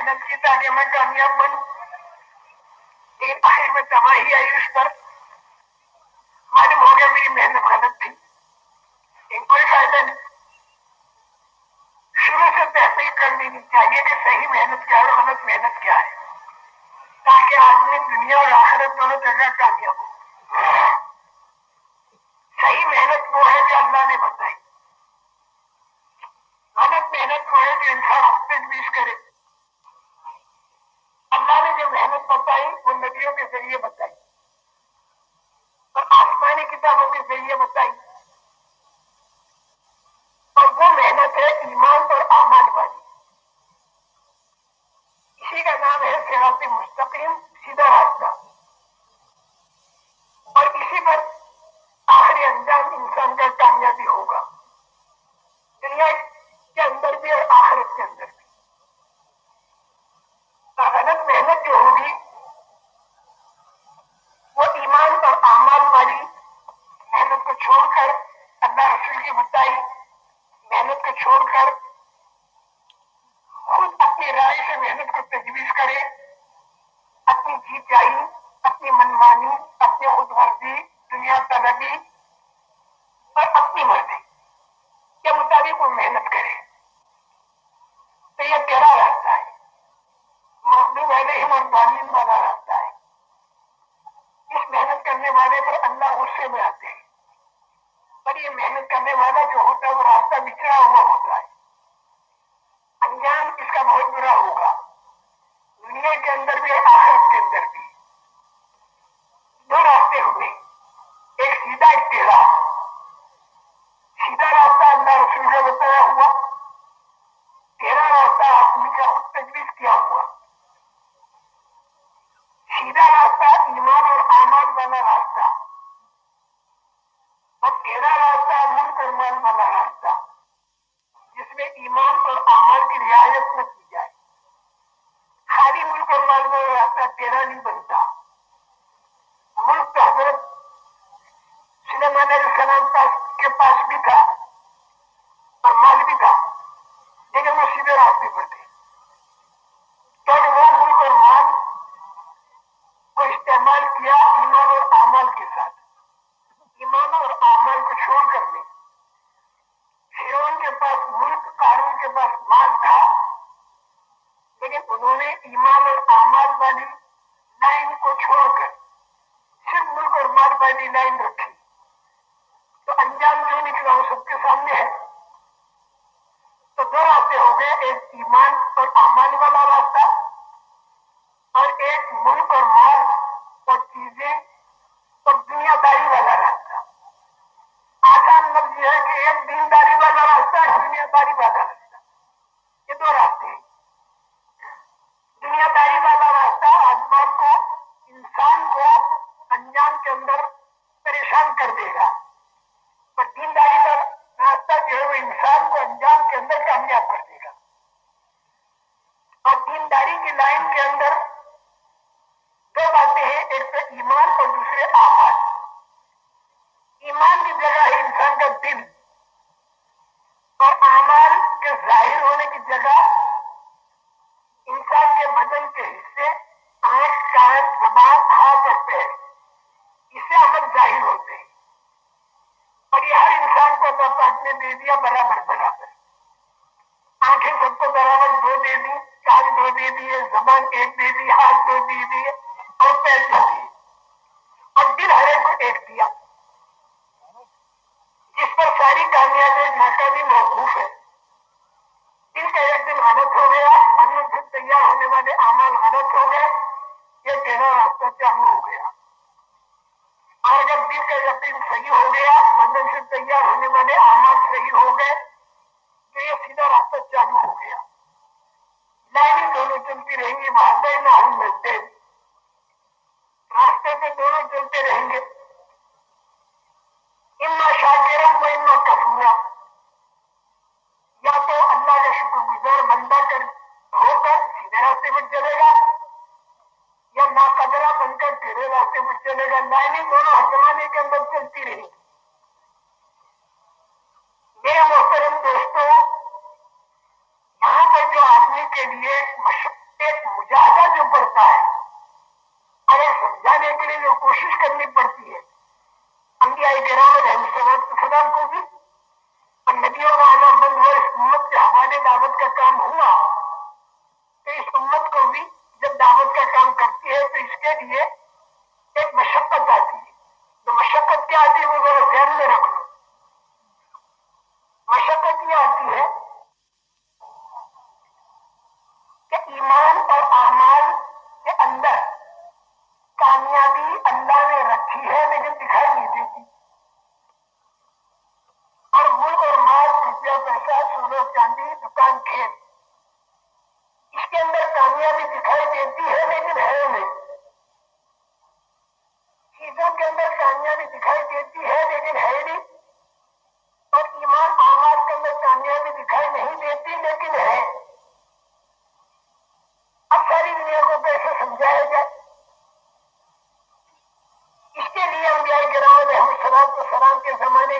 محنت کی تاکہ میں کامیاب بنوں ایک آخر میں تباہی آئی اس پر معلوم ہو گیا میری محنت غلط تھی ان کوئی فائدہ نہیں شروع سے تحقیق کر لینی چاہیے کہ صحیح محنت کیا ہے اور غلط محنت کیا ہے تاکہ آدمی دنیا اور آخرت دونوں جگہ کامیاب ہو راستے میں آتے ہیں۔ پر یہ محنت کرنے والا جو ہوتا ہے وہ راستہ بکھرا ہوا ہوتا ہے۔ کا وہ سب کے سامنے ہے۔ تو دو راستے ہو گئے، ایک ایمان اور امان والا راستہ اور ایک ملک اور مال اور چیزیں اور دنیا داری والا راستہ۔ آسان لفظ یہ ہے کہ ایک دینداری والا راستہ دنیا داری والا راستہ۔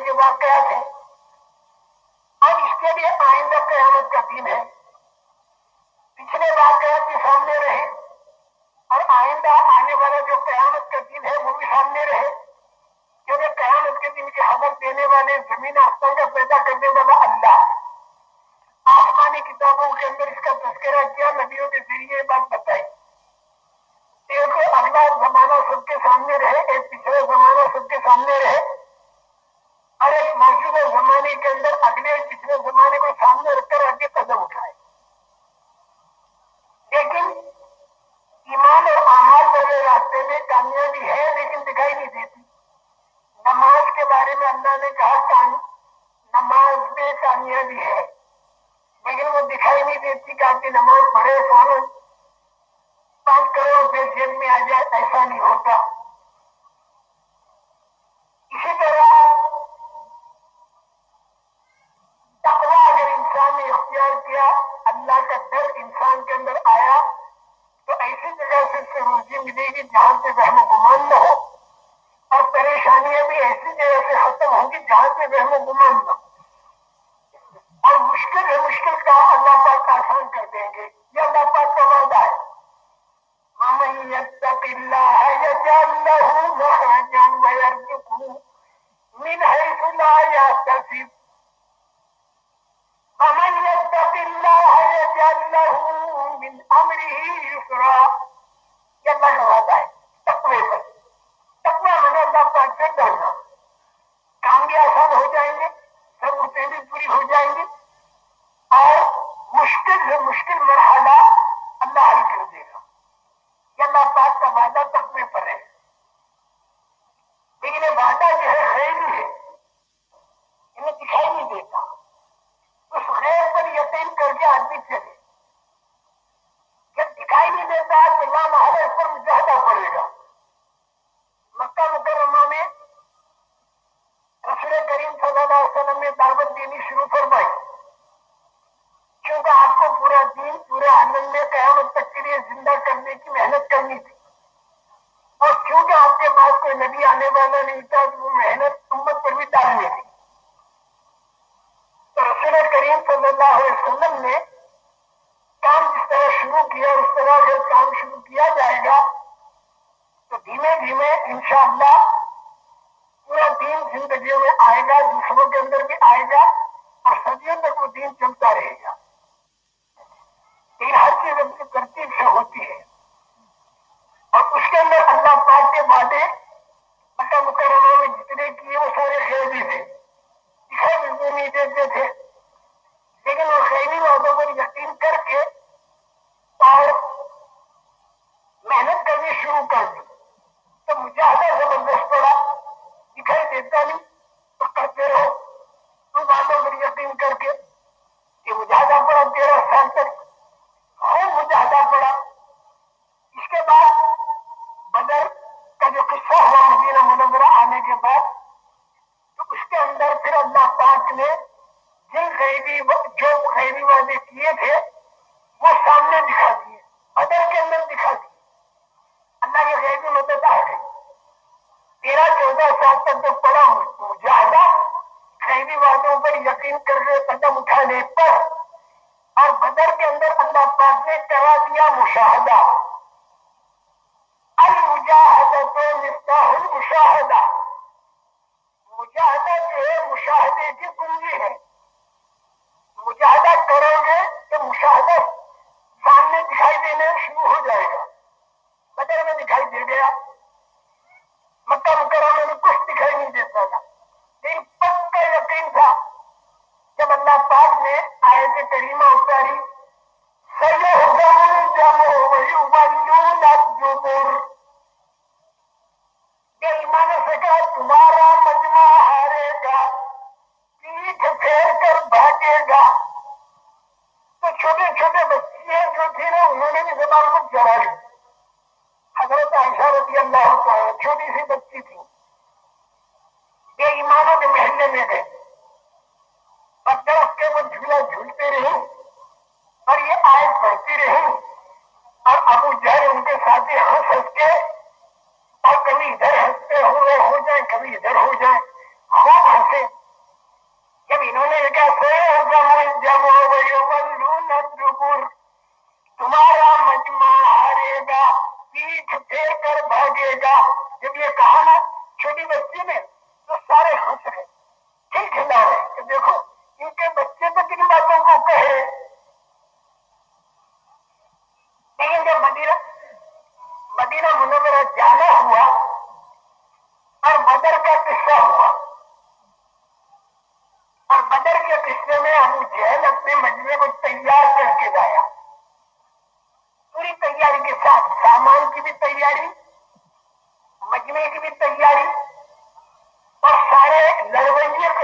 کے واقعات ہیں اور اس کے لیے آئندہ قیامت کا دن ہے۔ پچھلے واقعات بھی سامنے رہے اور آئندہ آنے والا جو قیامت کا دن ہے، وہ بھی سامنے رہے۔ کیونکہ قیامت کے دن کی خبر دینے والے، زمین آسمان کا پیدا کرنے والا اللہ آسمانی کتابوں کے اندر اس کا تذکرہ کیا، نبی کی نماز پڑھے فوراً پانچ کروڑ روپئے جیب میں آ جائے ایسا نہیں ہوتا اسی طرح تقوا اگر انسان نے اختیار کیا اللہ کا ڈر انسان کے اندر آیا تو ایسی جگہ سے اس سے روزی ملے گی جہاں سے وہم و گمان نہ ہو اور پریشانیاں بھی ایسی جگہ سے ختم ہوں گی جہاں سے وہم و گمان نہ ہو معاملہ دوسروں کے اندر بھی آئے گا اور صدیوں تک وہ دین چلتا رہے۔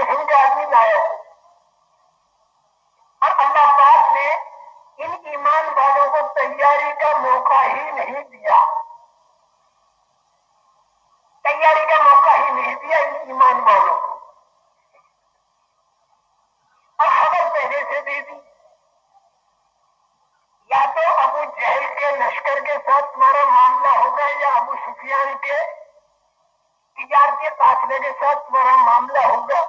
ہمدردی لایا اور اللہ پاک نے ان ایمان والوں کو تیاری کا موقع ہی نہیں دیا تیاری کا موقع ہی نہیں دیا ان ایمان والوں کو اور خبر پہلے سے دے دی یا تو ابو جہل کے لشکر کے ساتھ تمہارا معاملہ ہوگا یا ابو سفیان کے تجارتی قافلے کے ساتھ تمہارا معاملہ ہوگا۔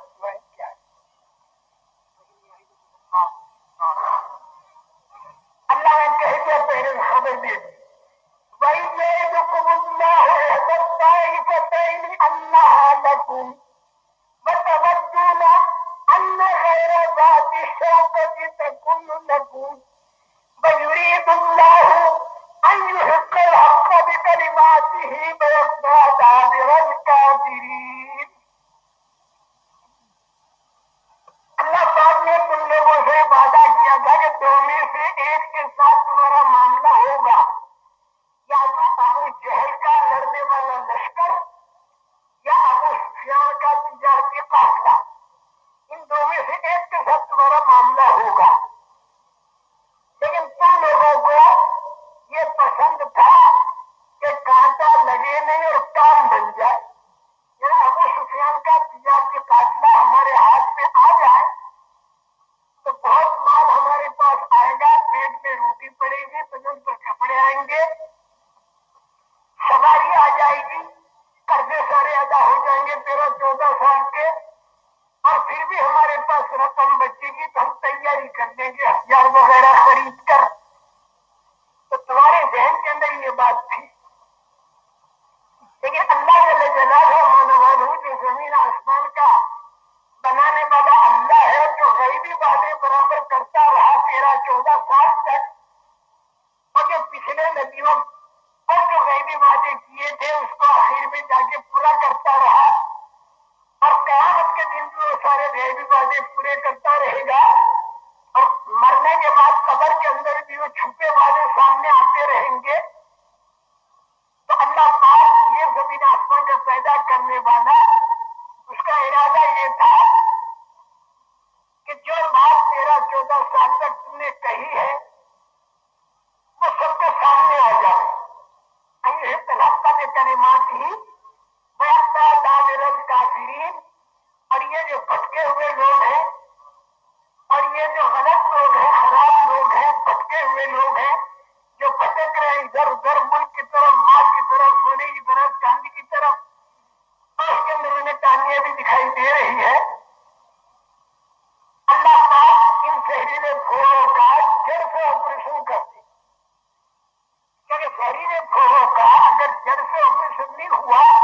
آپریشن ہوا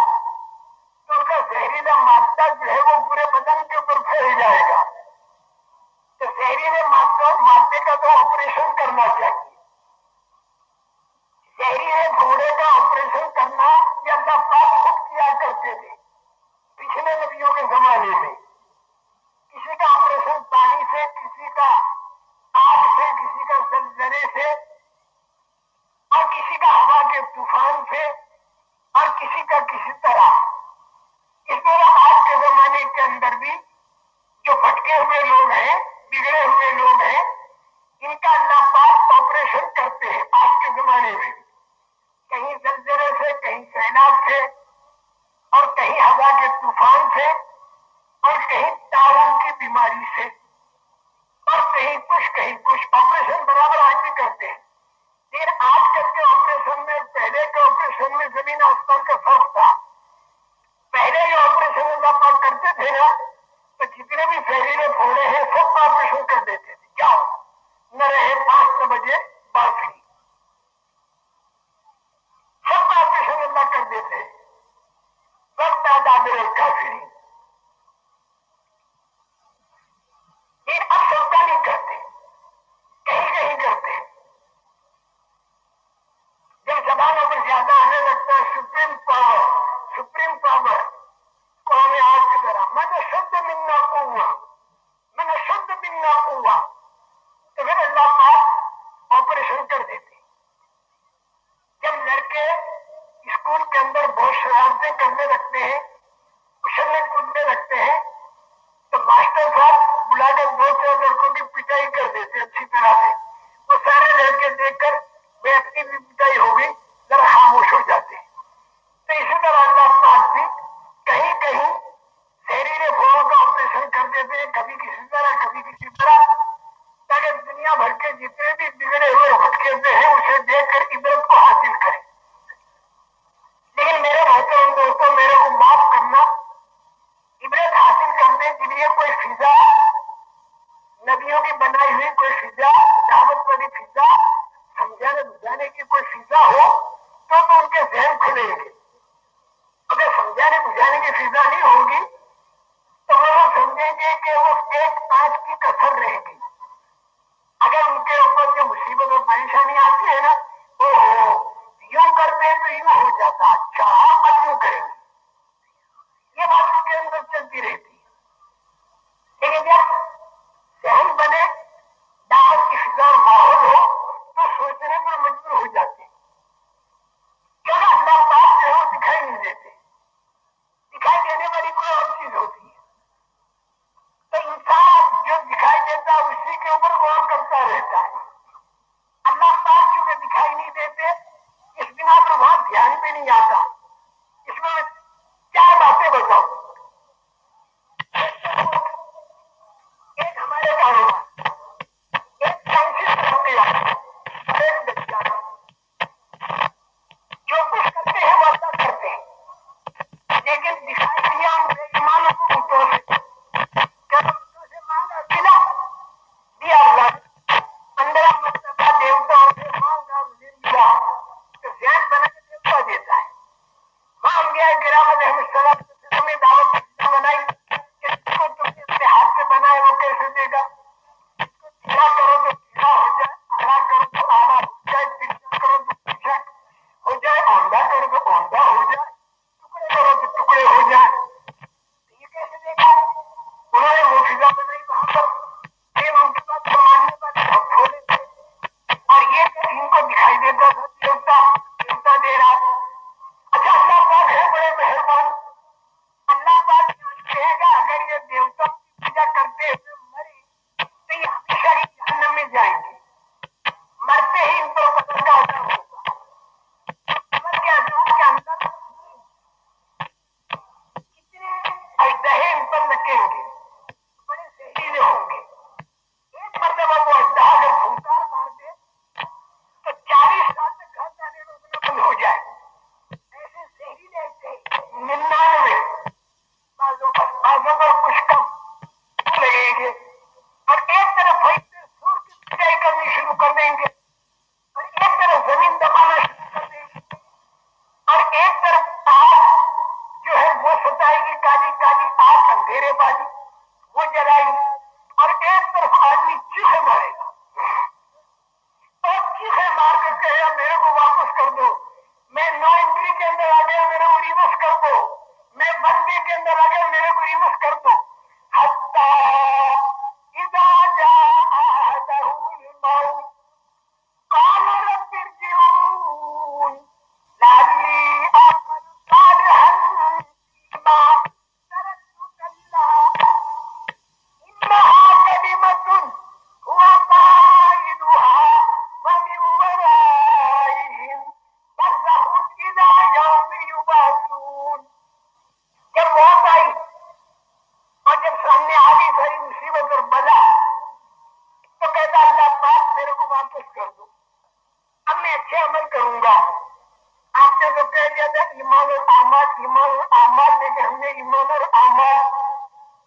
نے ایمان اور اعمال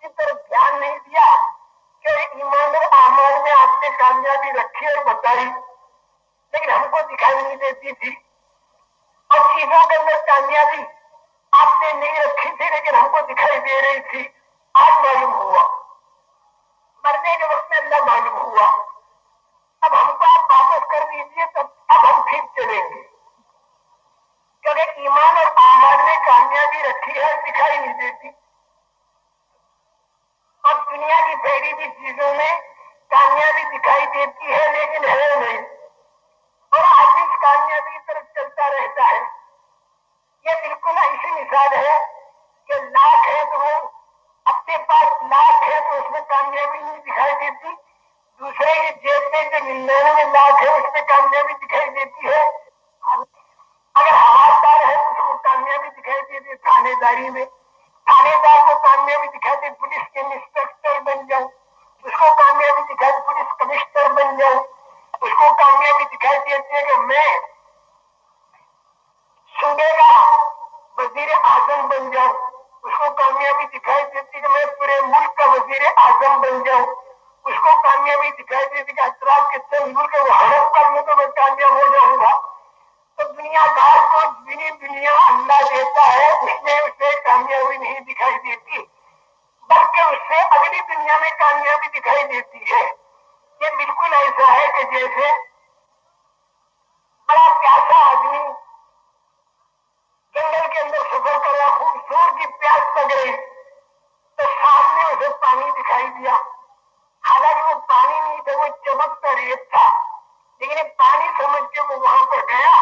کی طرف دھیان نہیں دیا، کہ ایمان اور اعمال میں آپ نے کامیابی رکھی اور بتائی، لیکن ہم کو دکھائی نہیں دیتی تھی۔ اور چیزوں کے اندر کامیابی آپ نے نہیں رکھی تھی، لیکن ہم کو دکھائی دے رہی تھی۔ آج معلوم ہوا مرنے کے وقت میں اللہ معلوم ہوا اب ہم کو آپ واپس کر دیجیے تب اب ہم ٹھیک چلیں گے کیونکہ ایمان اور اعمال نے کامیابی رکھی ہے دکھائی نہیں دیتی اور دنیا کی چیزوں میں کامیابی دکھائی دیتی ہے، لیکن ہے نہیں۔ اور آج اس کامیابی کی طرف چلتا رہتا ہے۔ یہ بالکل ایسی مثال ہے کہ لاکھ ہے تو وہ اپنے پاس لاکھ ہے تو اس میں کامیابی نہیں دکھائی دیتی۔ دوسرے کی جیب میں جو ننانوے لاکھ ہے، اس میں کامیابی دکھائی دیتی ہے۔ اگر حوالدار ہے تو اس کو کامیابی دکھائی دیتی ہے تھانے داری میں تھانے دار کو کامیابی دکھائی دیتی پولیس کے انسپیکٹر بن جاؤں اس کو کامیابی دکھائی دیتی پولیس کمشنر بن جاؤں اس کو کامیابی دکھائی دیتی ہے کہ میں صوبے کا وزیر اعظم بن جاؤں۔ اس کو کامیابی دکھائی دیتی کہ میں پورے ملک کا وزیر اعظم بن جاؤں۔ اس کو کامیابی دکھائی دیتی کہ اطراف کے چند ملک ہے وہ ہڑپ کر لوں تو میں کامیاب ہو جاؤں گا۔ تو دنیا دار کو دینی دنیا اللہ دیتا ہے، اس میں اسے کامیابی نہیں دکھائی دیتی، بلکہ اس سے اگلی دنیا میں کامیابی دکھائی دیتی ہے۔ یہ بالکل ایسا ہے کہ جیسے بڑا پیاسا آدمی جنگل کے اندر سفر کر رہا خوبصورت کی پیاس لگ رہی تو سامنے اسے پانی دکھائی دیا حالانکہ وہ پانی نہیں تھا وہ چمکتا ریت تھا لیکن یہ پانی سمجھ کے وہ وہاں پر گیا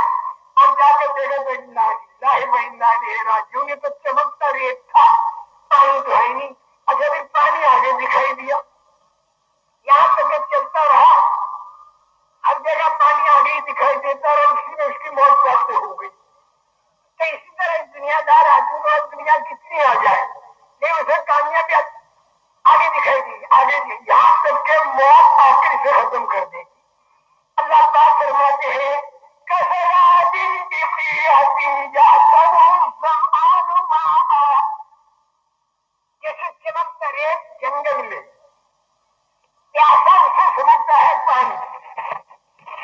اور جا کر دیکھا تو لاہ مہینہ راجیوں نے تو چمکتا ریت تھا پانی تو ہے نہیں اچھا پھر پانی آگے دکھائی دیا یہاں تک کہ چلتا رہا ہر جگہ پانی آگے ہی دکھائی دیتا رہا اسی میں اس کی موت پراپت ہو گئی تو اسی طرح اس دنیا دار آدمی کو دنیا کتنی آ جائے لیکن اسے کامیابی آگے دکھائی دی آگے دی یہاں تک کہ موت آ کر اسے ختم کر دے گی اللہ پاک فرماتے ہیں کسراد بقیعت یحسبه الظمآن ماء جیسے چمکتا ریت جنگل میں پیاسا اسے سمجھتا ہے پانی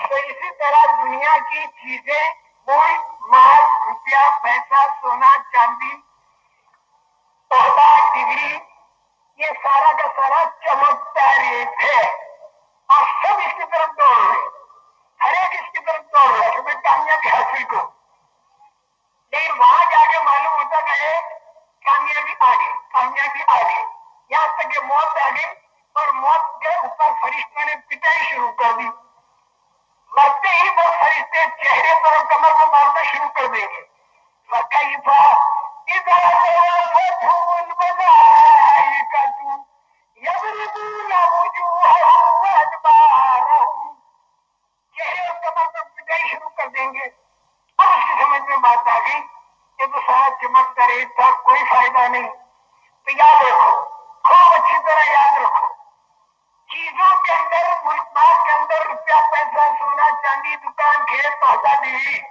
تو اسی طرح دنیا کی چیزیں ملک مال روپیہ پیسہ سونا چاندی عہدہ ڈگری یہ سارا کا سارا چمکتا ریت ہے اور سب اس کی طرف دوڑ رہے ہر ایک اس کی طرف دوڑ رہا ہے کہ میں کامیابی حاصل کو لیکن وہاں جا کے معلوم ہوتا کہ کامیابی آ گئی کامیابی آ گئی یہاں تک کہ موت آ گئی اور موت کے اوپر فرشتوں نے پٹائی مرتے ہی وہ فرشتے چہرے پر اور کمر کو مارنا شروع کر دیں گے۔ فکیفا اذا توفتهم الملائکۃ یضربون وجوہهم وادبارهم چہرے اور کمر پر پٹائی شروع کر دیں گے۔ اب اس کی سمجھ میں بات آ گئی کہ تو سارا چمکتا ریت تھا، کوئی فائدہ نہیں۔ ہے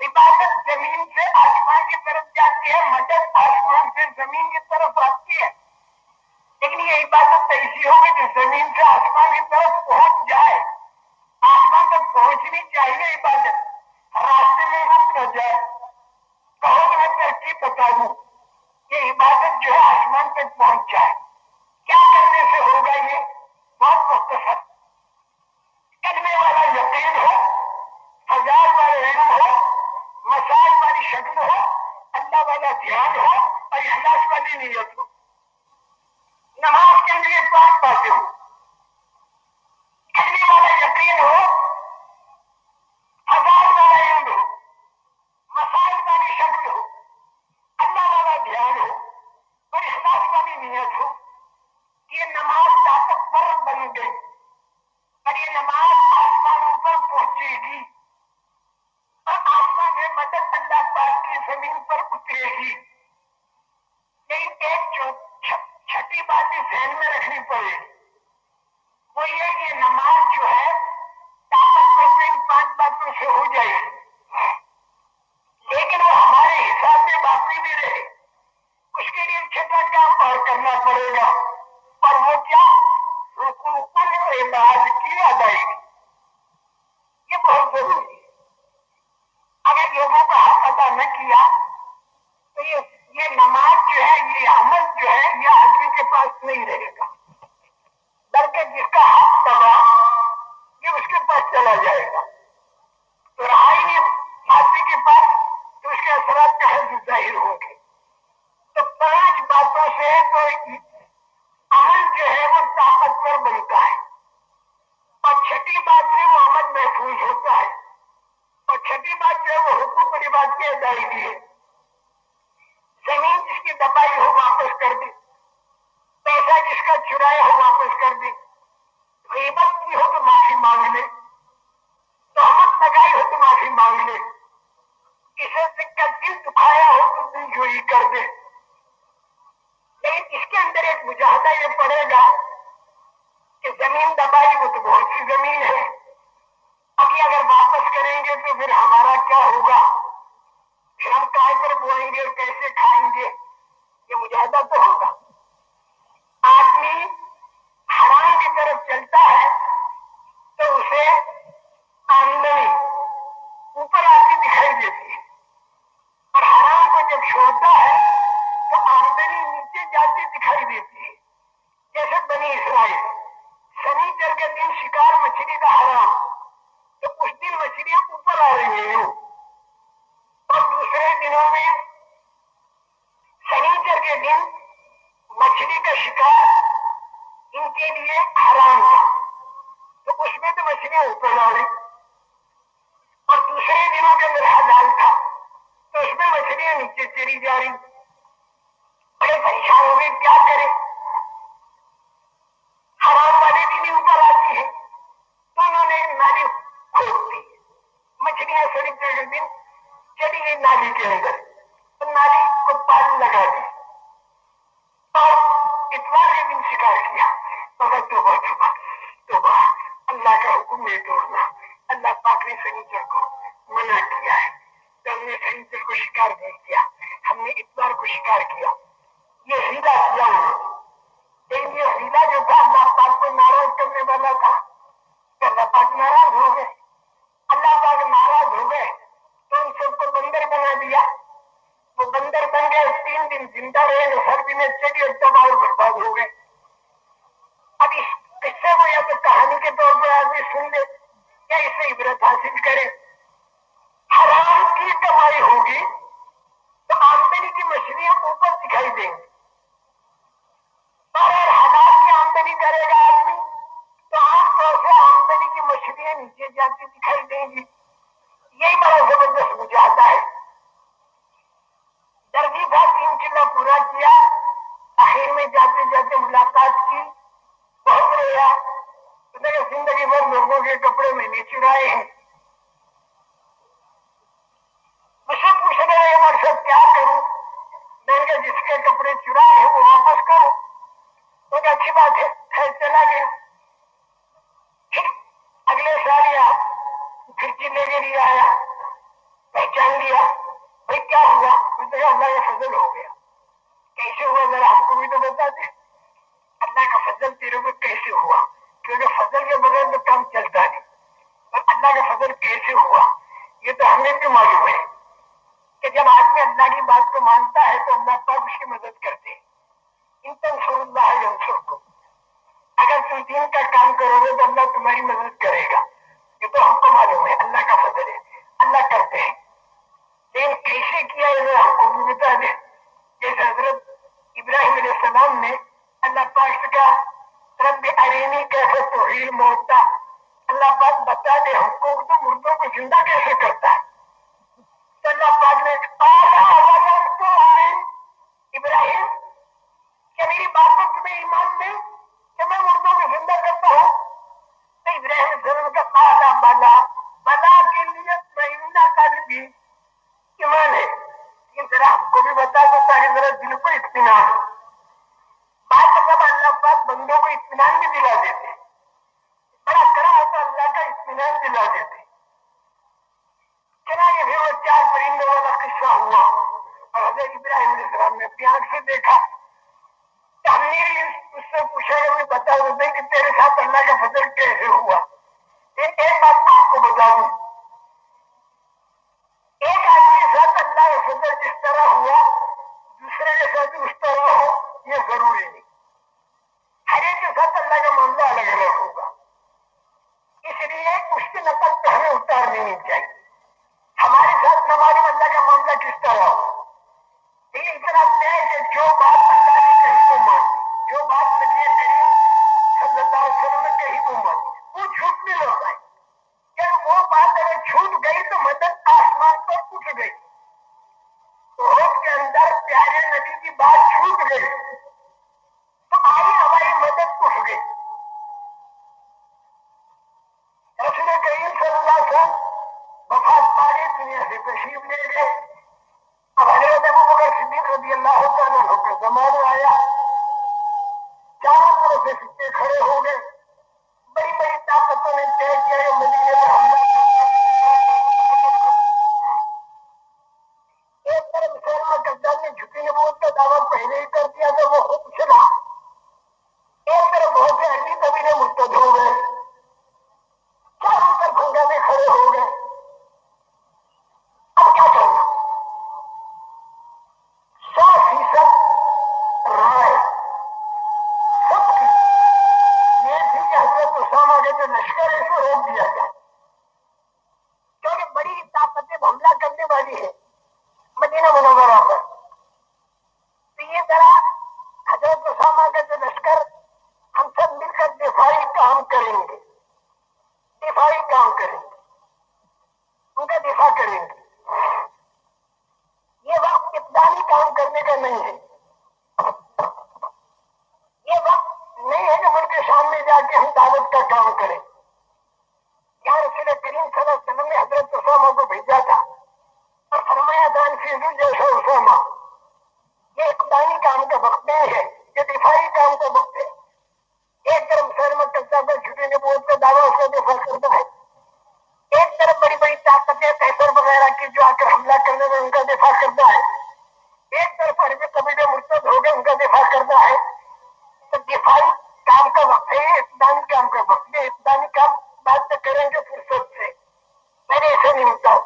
عبادت زمین سے آسمان کی طرف جاتی ہے مدد آسمان سے زمین کی طرف آتی ہے۔ لیکن یہ عبادت ایسی ہوگی جو زمین سے آسمان کی طرف پہنچ جائے۔ آسمان تک پہنچنی چاہیے عبادت۔ راستے میں رک نہ جائے۔ کہو میں ترقی بتا دوں یہ عبادت جو ہے آسمان تک پہنچ جائے۔ کیا کرنے سے ہوگا یہ؟ بہت مختصر۔ کرنے والا یقین ہو، ہزار والے علم ہو مسائل والی شکل ہو اللہ والا دھیان ہو اور اخلاص والی نیت ہو نماز کے اندر یہ پانچ باتیں ہو والا یقین ہو کرتے ہیں۔ السلام نے؟ اللہ پاک سے کہا، رب ارینی کیسے توحیل موتا اللہ پاک بتا دے، حقوق تو مردوں کو زندہ کیسے کرتا ہے؟ تو اللہ پاک نے تو ابراہیم، کیا میری بات پر تمہیں ایمان میں کہ میں مردوں کو زندہ کرتا ہوں؟ تو ابراہیم ضرور کا کالا بالا بلا کے لیے مہینہ کا بھی ایمان ہے۔ لیکن ذرا ہم کو بھی بتا دیتا ہے ذرا دل کو اطمینان۔ ہو تو یہ دفاعی کام ایک طرف ہے چھٹی نے دعویٰ اس دفاع کرتا ہے۔ ایک طرف بڑی بڑی طاقتیں وغیرہ کی جو آ کر حملہ کرنے میں ان کا دفاع کرتا ہے۔ ایک طرف قبیلے مرتب ہو گئے ان کا دفاع کرتا ہے۔ تو دفاعی کام کا وقت ہے کام کا وقت کام بات تو کریں گے فرصت سے۔ میں نے ایسے نہیں ہوتا ہوں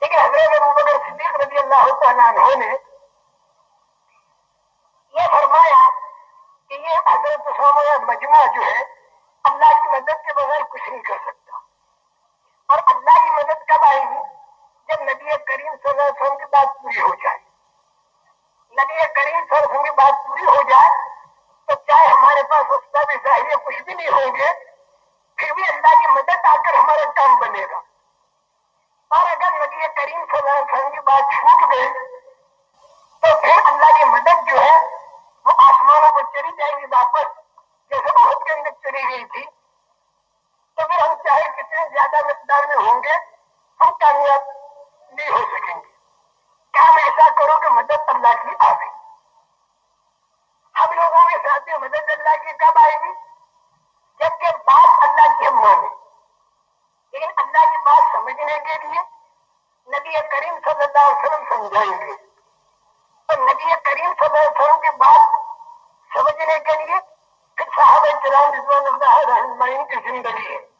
لیکن حضرت ابو بکر صدیق رضی اللہ تعالیٰ عنہ نے بھی ہوں گے وسلم سمجھائیں گے تو نبی کریم صلی اللہ علیہ وسلم کی بات سمجھنے کے لیے پھر صحابہ کرام رضوان اللہ علیہ کی زندگی ہے۔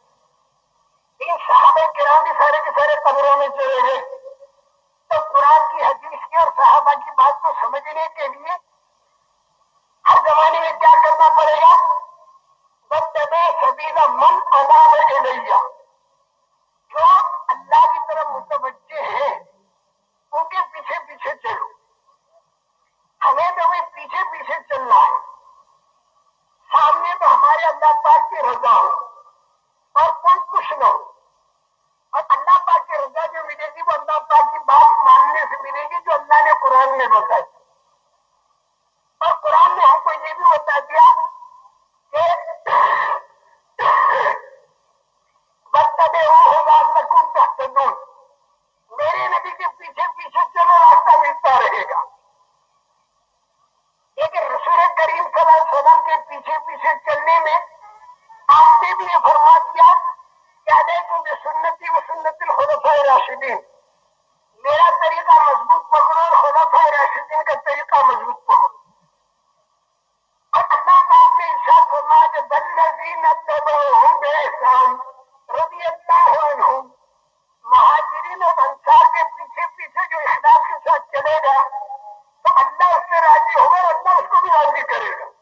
ہمارا اللہ اس کو بھی راضی کرے گا۔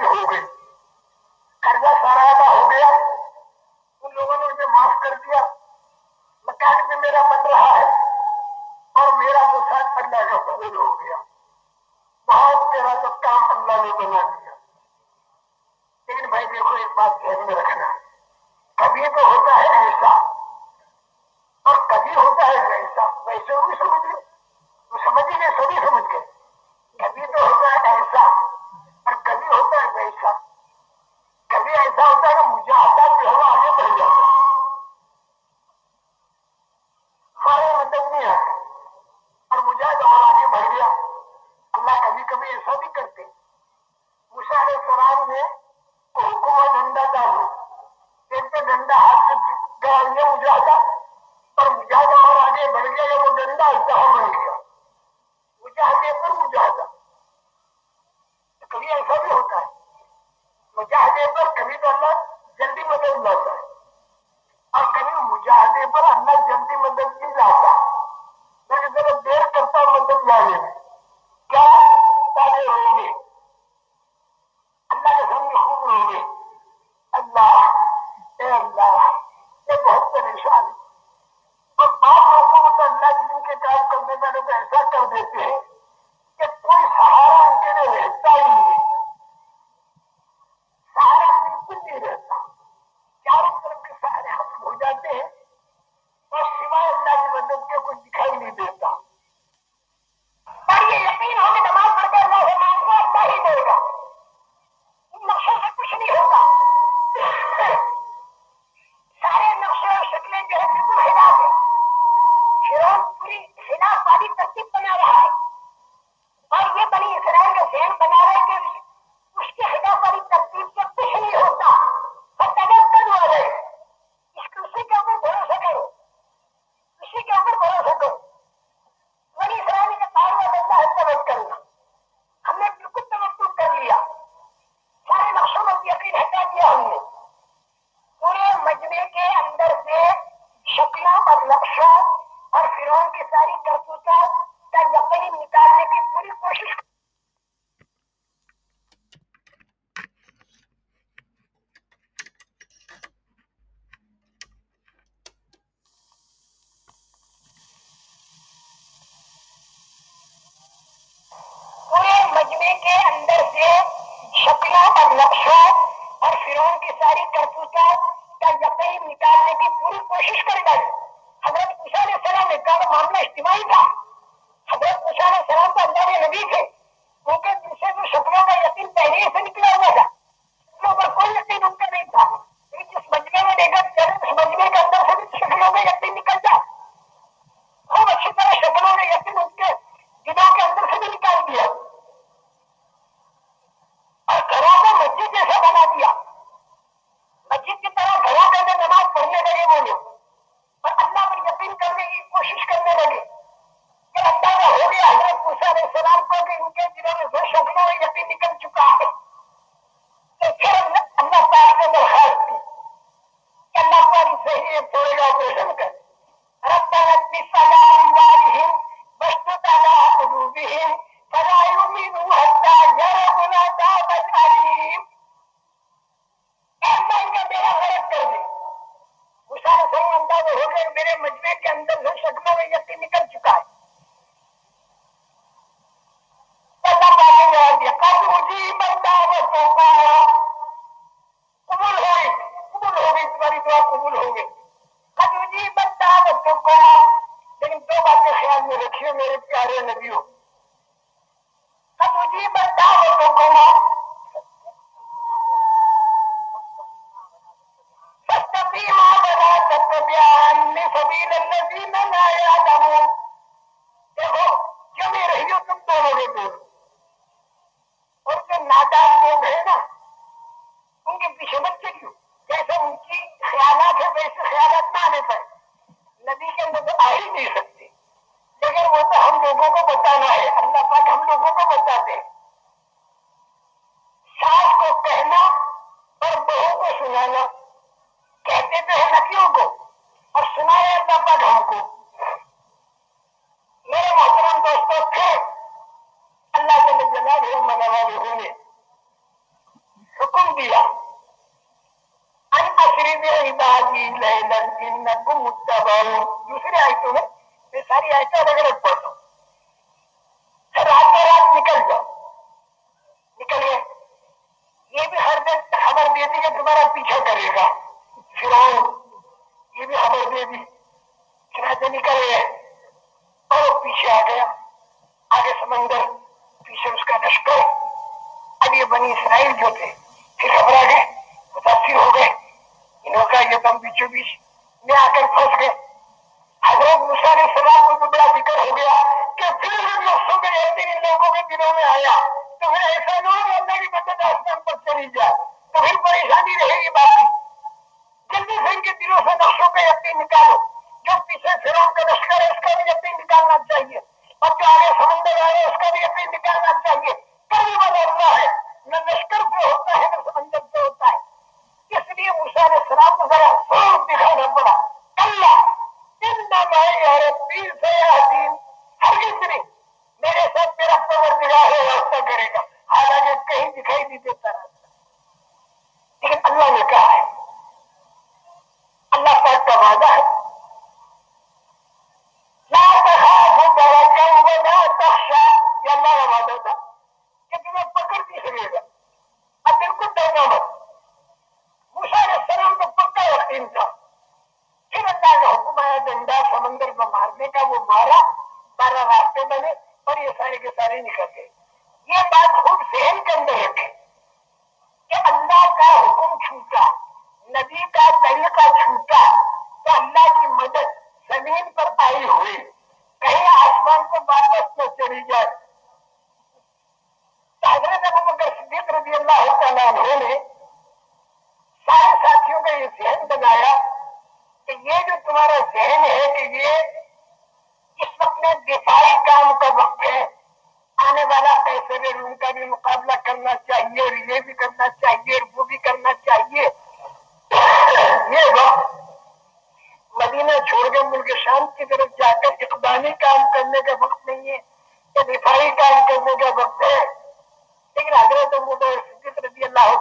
مشکل ہو گئی قرضہ سارا ادا ہو گیا۔ ان لوگوں نے مجھے معاف کر دیا۔ مکان میں میرا بن رہا ہے اور میرا کا فضل ہو گیا۔ بہت میرا کام اللہ نے بنا دیا۔ لیکن بھائی دیکھو، ایک بات ذہن میں رکھنا۔ کبھی تو ہوتا ہے ایسا۔ اور کبھی ہوتا ہے ویسا۔ ویسے بھی سمجھ گئے سمجھ گئے سبھی سمجھ گئے۔ کبھی تو ہوتا ہے ایسا۔ اللہ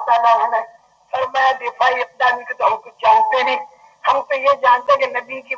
تعالیٰ فرمایا دفاعی اقدام کی تو ہم کچھ جانتے نہیں۔ ہم تو یہ جانتے کہ نبی کی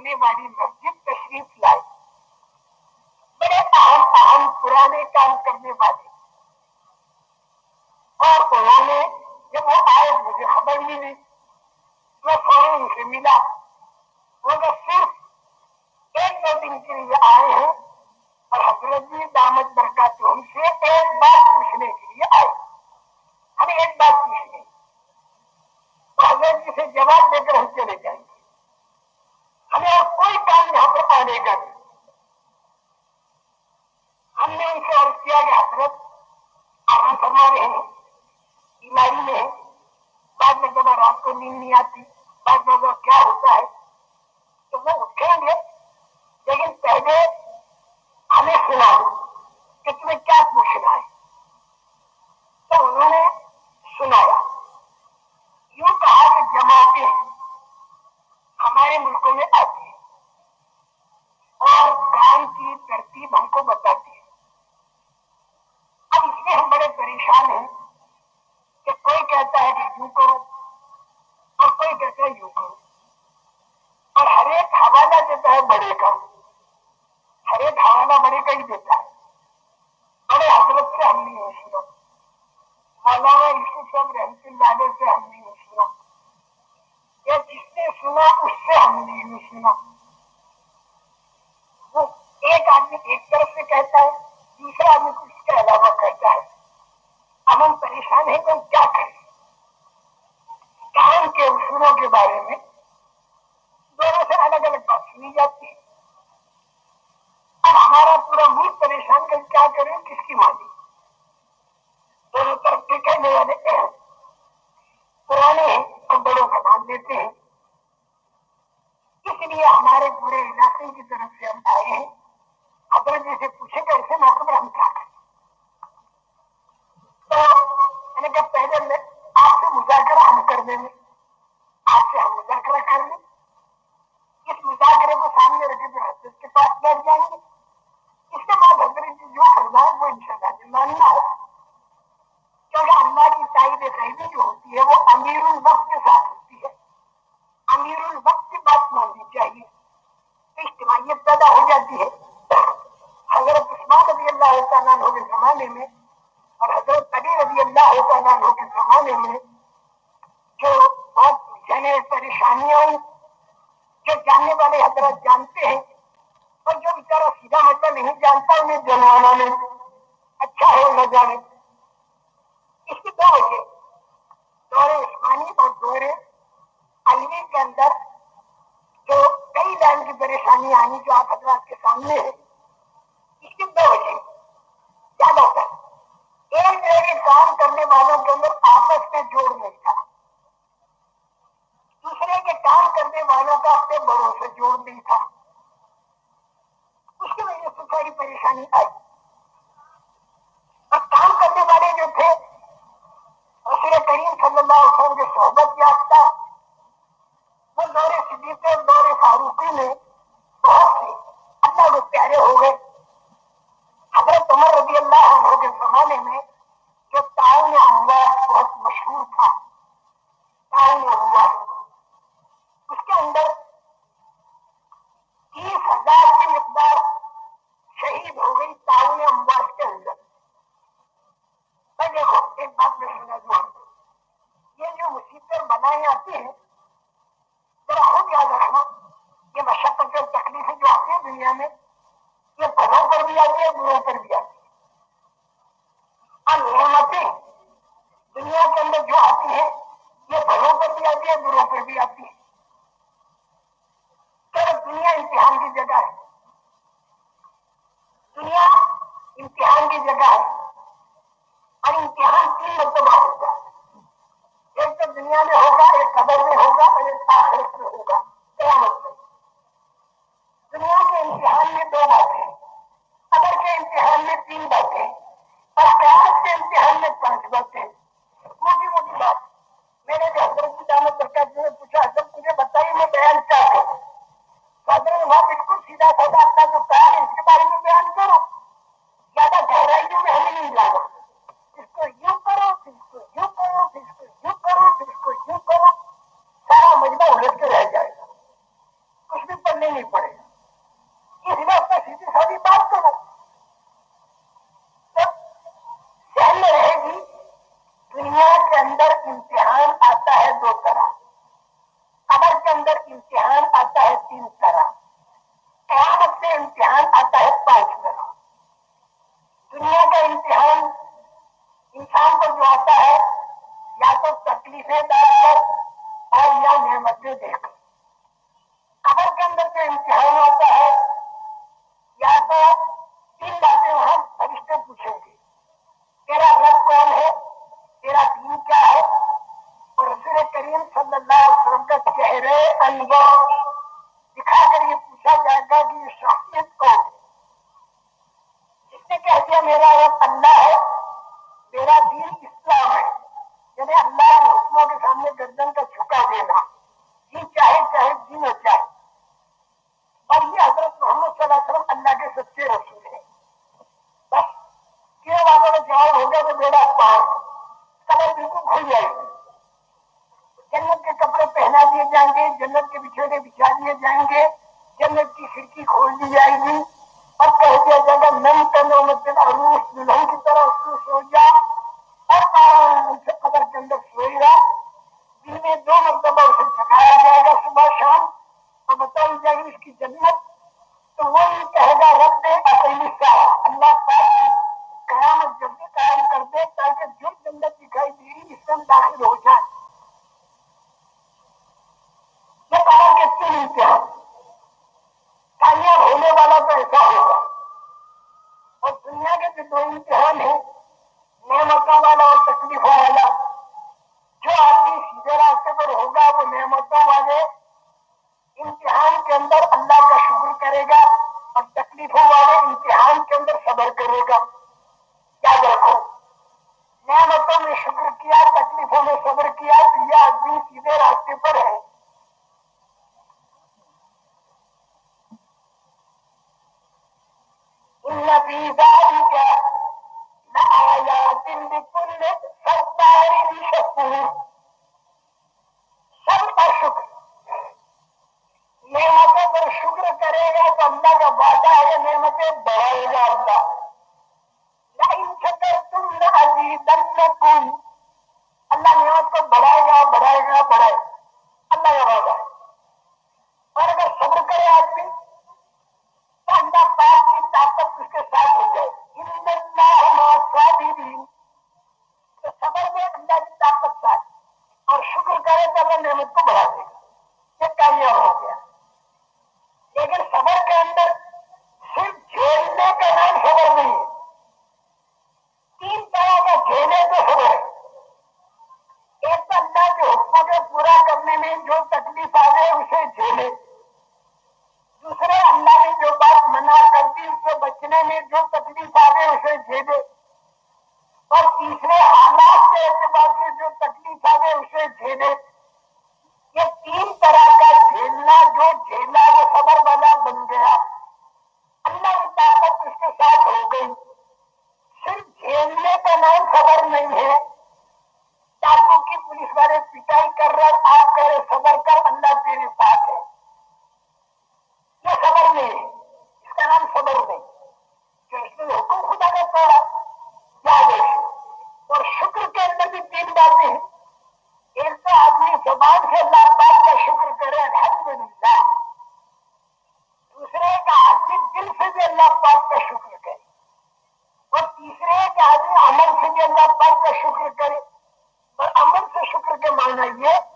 پڑھنے والی مسجد تشریف لائے۔ بڑے اہم اہم پرانے کام کرنے والے۔ اور انہوں نے جب وہ آئے، مجھے خبر ملی۔ میں فوراً ان سے ملا۔ وہ صرف ایک دو دن کے لیے آئے ہیں اور حضرت جی دامت برکات ہم سے ایک بات پوچھنے کے لیے آئے۔ ہمیں ایک بات پوچھنی۔ حضرت جی سے جواب دے کر ہم چلے جائیں۔ گے ہمیں اور کوئی کام یہاں پر آنے کا نہیں ہم نے ان سے عرض کیا کہ حضرت آرام فرما رہے ہیں، بیماری میں بعد میں جب رات کو نیند نہیں آتی، بعد میں کیا ہوتا ہے؟ تو وہ اٹھیں گے۔ لیکن پہلے ہمیں سنا کہ تمہیں کیا پوچھنا ہے۔ تو انہوں نے سنایا، یوں کہا کہ جماعتیں ہمارے ملکوں میں آتی ہے۔ اور کام کی ترتیب ہم کو بتاتی ہے۔ اب اس میں ہم بڑے پریشان ہیں کہ کوئی کہتا ہے کہ یوں کرو اور کوئی کہتا ہے یوں کرو۔ اور ہر ایک حوالہ دیتا ہے بڑے کا۔ ہر ایک حوالہ بڑے کا ہی دیتا ہے۔ بڑے حضرت سے ہم نہیں سنا مولانا یوسف صاحب رحمت اللہ علیہ سے ہم نہیں سنا جس نے سنا اس سے ہم نے نہیں سنا وہ ایک آدمی ایک طرف سے کہتا ہے دوسرا آدمی اس کے علاوہ کہتا ہے اب ہم پریشان ہیں کہ ہم کیا کریں کام کے اصولوں کے بارے میں دونوں سے الگ الگ بات سنی جاتی ہے اب ہمارا پورا ملک پریشان کر کیا کریں کس کی مانی دونوں طرف کے کہنے والے پرانے اور بڑوں کا نام دیتے ہیں۔ اس لیے ہمارے پورے علاقے کی طرف سے ہم آئے ہیں۔ حضرت جی سے پوچھے کہ ایسے موقع پر ہم کیا کریں؟ تو میں نے کہا، پہلے میں آپ سے مذاکرہ ہم کر دیں گے۔ آپ سے ہم مذاکرہ کر لیں۔ اس مذاکرے کو سامنے رکھے تو حضرت کے پاس بیٹھ جائیں گے۔ اس کے بعد حضرت جی جو فرمائے وہ ان شاء اللہ ماننا ہوگا کیونکہ اللہ کی تائید غیبی جو ہوتی ہے، وہ امیر الوقت کے ساتھ ہوتی ہے۔ امیر الوقت کی بات ماننی چاہیے۔ اجتماعیت پیدا ہو جاتی ہے۔ حضرت عثمان رضی اللہ تعالیٰ عنہ کے زمانے میں اور حضرت علی رضی اللہ تعالیٰ عنہ کے زمانے میں جو بہت جنے پریشانیاں جو جاننے والے حضرت جانتے ہیں اور جو بیچارہ سیدھا مطلب نہیں جانتا، انہیں جنوانا میں اچھا ہو نہ جانے اس کی دو وجہ دور عثمانی اور دور علوی کے اندر جو کئی لائن کی پریشانی آنی جو آپ حضرات کے سامنے ہے اس کی دو وجہ کیا بات ہے ایک جگہ کام کرنے والوں کے اندر آپس میں جوڑ نہیں تھا دوسرے کے کام کرنے والوں کا اپنے بڑوں سے جوڑ نہیں تھا اس کی وجہ سے تھوڑی پریشانی آئی۔ اور کام کرنے والے جو تھے رسول کریم صلی اللہ علیہ وسلم کے صحبت یافتہ وہ دور صدیق اور دور فاروقی میں بہت سے اللہ کے پیارے ہو گئے۔ حضرت عمر رضی اللہ عنہ کے زمانے میں جو تعاون اموات بہت مشہور تھا۔ تعاون اموات۔ اس کے اندر تیس ہزار کی مقدار شہید ہو گئی تعاون اموات کے اندر۔ میں دیکھو، ایک بات میں سنا دوں۔ جو مصیبتیں آتی ہیں ذرا خود یاد رکھنا یہ مشقت اور تکلیفیں جو آتی ہیں دنیا میں یہ بڑوں پر بھی آتی ہے بروں پر بھی آتی ہے اور نعمتیں دنیا کے اندر جو آتی ہیں یہ بڑوں پر بھی آتی ہے بروں پر بھی آتی ہے دنیا امتحان کی جگہ ہے. دنیا امتحان کی جگہ ہے. اور امتحان تین مرتبہ ہوگا ایک تو دنیا میں ہوگا، ایک قبر میں ہوگا اور ایک آخرت میں ہوگا۔ قیامت میں؟ دنیا کے امتحان میں دو باتیں قبر کے امتحان میں تین باتیں اور قیامت کے امتحان میں پانچ باتیں موٹی موٹی بات۔ میں نے جو حضرت کی دامت برکات جی نے پوچھا حضرت مجھے بتائیے میں بیان کیا کروں؟ حضرت نے وہاں بالکل سیدھا سودا اپنا جو خیال ہے، اس کے بارے میں بیان کرو زیادہ گہرائیوں میں ہمیں نہیں جانا۔ اس کو یوں کرو، اس کو یوں کرو پھر اس کرا بالکل نہیں کرا سارا مجمع الٹ کے رہ جائے گا۔ کچھ بھی پڑھنے نہیں پڑے۔ گا امتحان آتا ہے دو طرح۔ قبر کے اندر امتحان آتا ہے تین طرح۔ قیامت میں امتحان آتا ہے پانچ طرح۔ دنیا کا امتحان انسان پر جو آتا ہے یا تو تکلیفیں کر اور یا نعمتیں دیکھ کر قبر کے اندر جو امتحان ہوتا ہے، یا تو تین باتیں ہم فرشتے پوچھیں گے۔ تیرا رب کون ہے؟ تیرا دین کیا ہے؟ اور رسول کریم صلی اللہ علیہ وسلم کا چہرے انور دکھا کر یہ پوچھا جائے گا کہ یہ شخصیت کون ہے؟ جس نے کہہ دیا، میرا رب اللہ ہے، میرا دین اسلام ہے۔ یعنی اللہ اور حکموں کے سامنے گردن کا جھکا دینا یہ چاہے چاہے جی نہ چاہے۔ اور یہ حضرت محمد صلی اللہ علیہ وسلم اللہ کے سچے رسول ہیں۔ بس یہ والا جواب ہوگا تو میرا پار کلر بالکل کھل جائے گی۔ جنت کے کپڑے پہنا دیے جائیں گے، جنت کے بچھوڑے بچھا دیے جائیں گے، جنت کی کھڑکی کھول دی جائے گی۔ اور کہہ دیا جائے گا نم تنو مت عروس دلہن کی طرح سو جا۔ قبر کے اندر سوئے گا دن میں دو مرتبہ اسے جگایا جائے گا صبح شام، اور بتائی جائے گی اس کی جنت۔ تو وہ یہ کہے گا، رب اکیلی کا اللہ پاک کی قیامت جلدی قائم کر دے، تاکہ جو جنت دکھائی دے گی اس میں داخل ہو جائے اللہ پاک کا شکر کرے۔ اور تیسرے ہے کہ آدمی امن سے بھی اللہ پاک کا شکر کرے۔ اور امن سے شکر کے معنی یہ